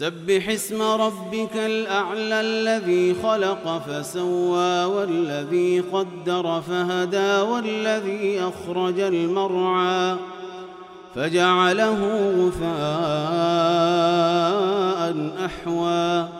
سبح اسم ربك الأعلى الذي خلق فسوى والذي قدر فهدى والذي أخرج المرعى فجعله غثاء أحوى.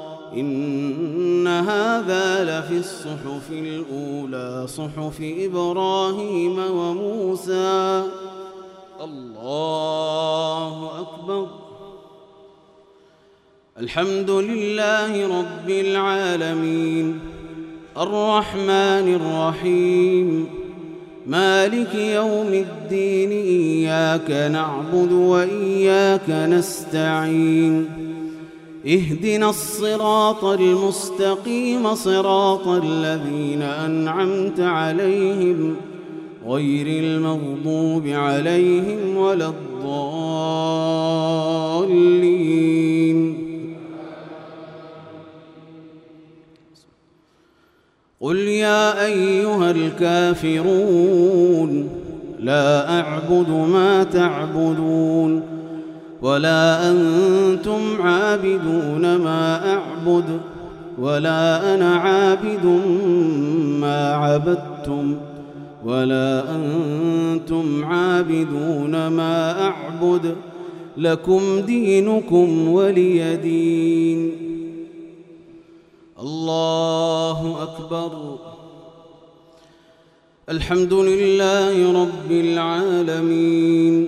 إن هذا لفي الصحف الأولى صحف إبراهيم وموسى. الله أكبر. الحمد لله رب العالمين. الرحمن الرحيم. مالك يوم الدين إياك نعبد وإياك نستعين. اهدنا الصراط المستقيم صراط الذين أنعمت عليهم غير المغضوب عليهم ولا الضالين. قل يا أيها الكافرون لا أعبد ما تعبدون. ولا أنتم عابدون ما أعبد ولا أنا عابد ما عبدتم ولا أنتم عابدون ما أعبد لكم دينكم ولي دين. الله أكبر. الحمد لله رب العالمين.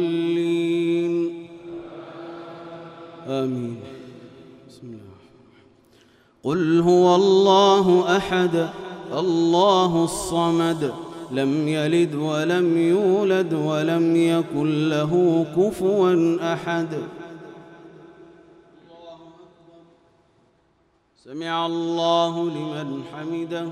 قل هو الله أحد الله الصمد لم يلد ولم يولد ولم يكن له كفوا أحد. سمع الله لمن حمده.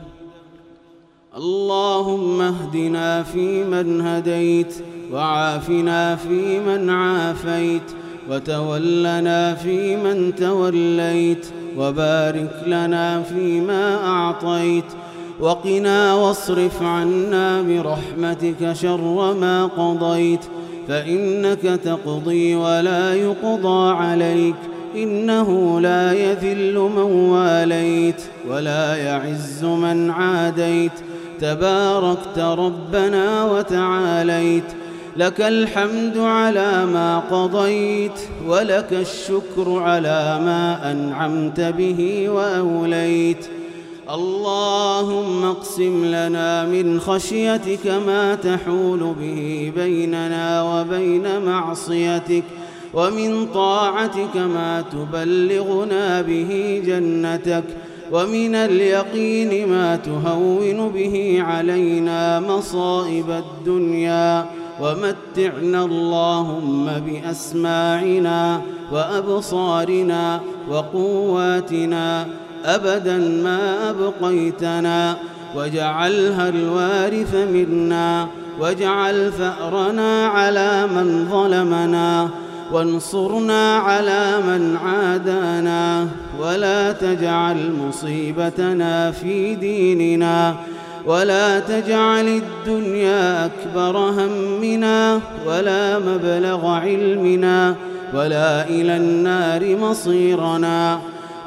اللهم اهدنا فيمن هديت وعافنا فيمن عافيت وتولنا فيمن توليت. وبارك لنا فيما أعطيت وقنا واصرف عنا برحمتك شر ما قضيت فإنك تقضي ولا يقضى عليك إنه لا يذل من واليت ولا يعز من عاديت تباركت ربنا وتعاليت لك الحمد على ما قضيت ولك الشكر على ما أنعمت به وأوليت. اللهم اقسم لنا من خشيتك ما تحول به بيننا وبين معصيتك ومن طاعتك ما تبلغنا به جنتك ومن اليقين ما تهون به علينا مصائب الدنيا. ومتعنا اللهم بأسماعنا وأبصارنا وقواتنا أبدا ما أبقيتنا واجعلها الوارث منا واجعل ثأرنا على من ظلمنا وانصرنا على من عادانا ولا تجعل مصيبتنا في ديننا ولا تجعل الدنيا أكبر همنا ولا مبلغ علمنا ولا إلى النار مصيرنا.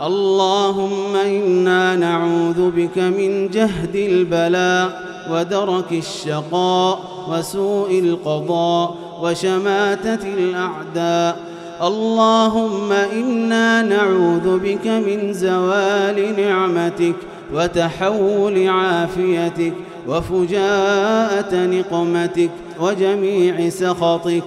اللهم إنا نعوذ بك من جهد البلاء ودرك الشقاء وسوء القضاء وشماتة الأعداء اللهم إنا نعوذ بك من زوال نعمتك وتحول عافيتك وفجاءة نقمتك وجميع سخطك.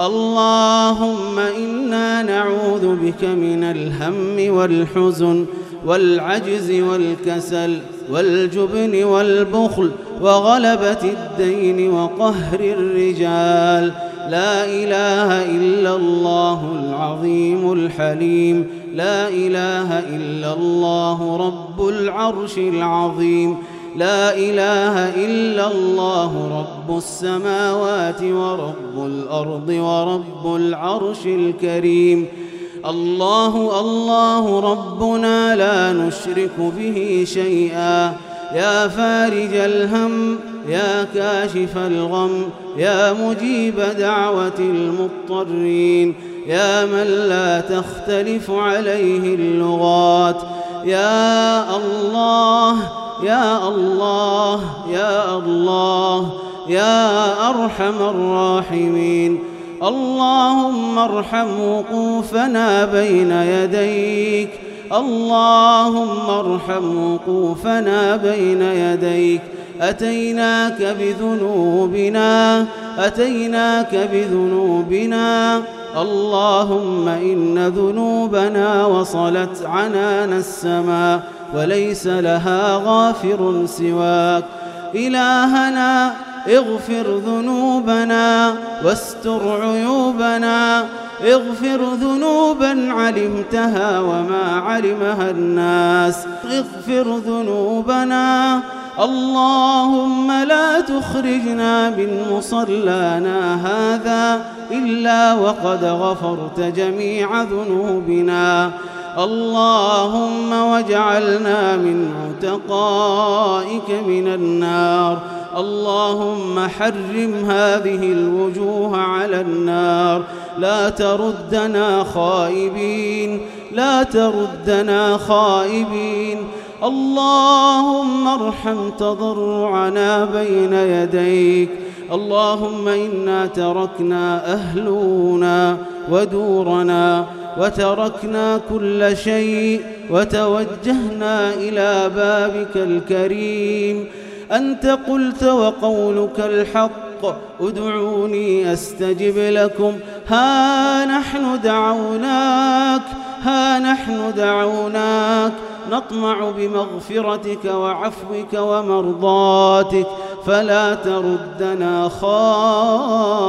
اللهم إنا نعوذ بك من الهم والحزن والعجز والكسل والجبن والبخل وغلبة الدين وقهر الرجال. لا إله إلا الله العظيم الحليم. لا إله إلا الله رب العرش العظيم. لا إله إلا الله رب السماوات ورب الأرض ورب العرش الكريم. الله الله ربنا لا نشرك به شيئا. يا فارج الهم يا كاشف الغم يا مجيب دعوة المضطرين يا من لا تختلف عليه اللغات يا الله يا الله يا الله يا أرحم الراحمين. اللهم ارحم وقوفنا بين يديك اللهم ارحم وقوفنا بين يديك. أتيناك بذنوبنا أتيناك بذنوبنا. اللهم إن ذنوبنا وصلت عنان السماء وليس لها غافر سواك. إلهنا اغفر ذنوبنا واستر عيوبنا. اغفر ذنوبا علمتها وما علمها الناس. اغفر ذنوبنا. اللهم لا تخرجنا من مصلانا هذا إلا وقد غفرت جميع ذنوبنا. اللهم واجعلنا من عتقائك من النار. اللهم حرم هذه الوجوه على النار. لا تردنا خائبين. لا تردنا خائبين. اللهم ارحم تضرعنا بين يديك. اللهم إنا تركنا أهلنا ودورنا وتركنا كل شيء وتوجهنا إلى بابك الكريم. أنت قلت وقولك الحق ادعوني أستجب لكم. ها نحن دعوناك ها نحن دعوناك. نطمع بمغفرتك وعفوك ومرضاتك فلا تردنا خائبين.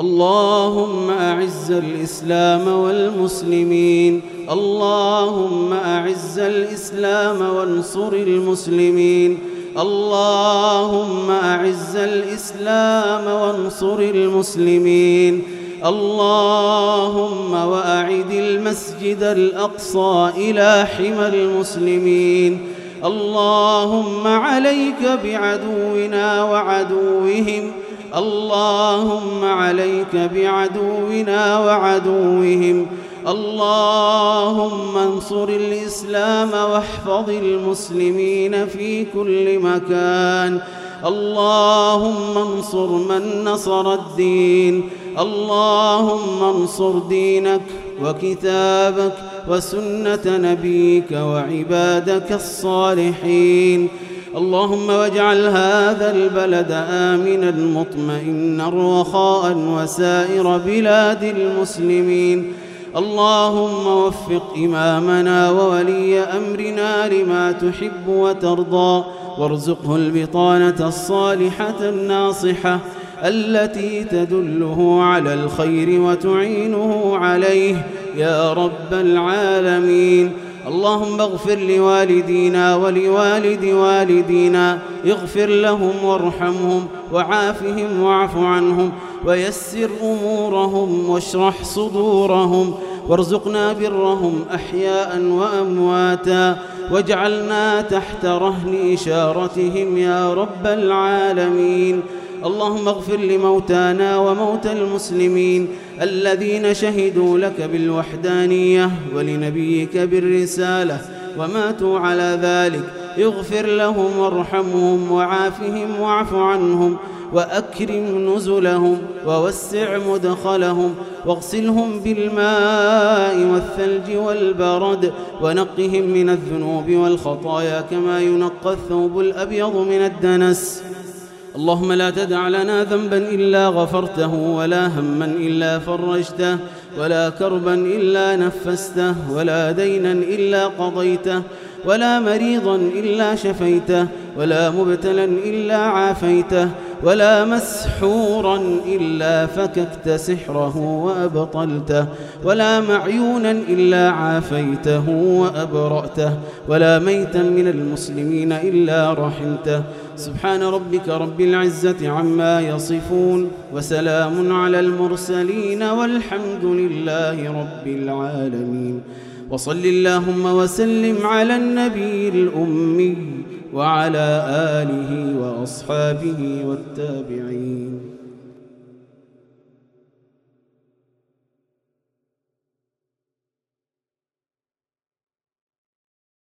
اللهم أعز الإسلام والمسلمين. اللهم أعز الإسلام وانصر المسلمين. اللهم أعز الإسلام وانصر المسلمين. اللهم وأعد المسجد الأقصى إلى حمى المسلمين. اللهم عليك بعدونا وعدوهم. اللهم عليك بعدونا وعدوهم. اللهم انصر الإسلام واحفظ المسلمين في كل مكان. اللهم انصر من نصر الدين. اللهم انصر دينك وكتابك وسنة نبيك وعبادك الصالحين. اللهم واجعل هذا البلد آمنا مطمئنا رخاء وسائر بلاد المسلمين. اللهم وفق إمامنا وولي أمرنا لما تحب وترضى. وارزقه البطانة الصالحة الناصحة التي تدله على الخير وتعينه عليه. يا رب العالمين. اللهم اغفر لوالدينا ولوالد والدينا. اغفر لهم وارحمهم وعافهم واعف عنهم ويسر أمورهم واشرح صدورهم. وارزقنا برهم أحياء وأمواتا. واجعلنا تحت رهن إشارتهم يا رب العالمين. اللهم اغفر لموتانا وموتى المسلمين الذين شهدوا لك بالوحدانية ولنبيك بالرسالة وماتوا على ذلك. اغفر لهم وارحمهم وعافهم واعف عنهم وأكرم نزلهم ووسع مدخلهم واغسلهم بالماء والثلج والبرد ونقهم من الذنوب والخطايا كما ينقى الثوب الأبيض من الدنس. اللهم لا تدع لنا ذنبا إلا غفرته ولا هما إلا فرجته ولا كربا إلا نفسته ولا دينا إلا قضيته ولا مريضا إلا شفيته ولا مبتلا إلا عافيته ولا مسحورا إلا فككت سحره وأبطلته ولا معيونا إلا عافيته وأبرأته ولا ميتا من المسلمين إلا رحمته. سبحان ربك رب العزة عما يصفون وسلام على المرسلين والحمد لله رب العالمين. وصل اللهم وسلم على النبي الأمي. وعلى آله وأصحابه والتابعين.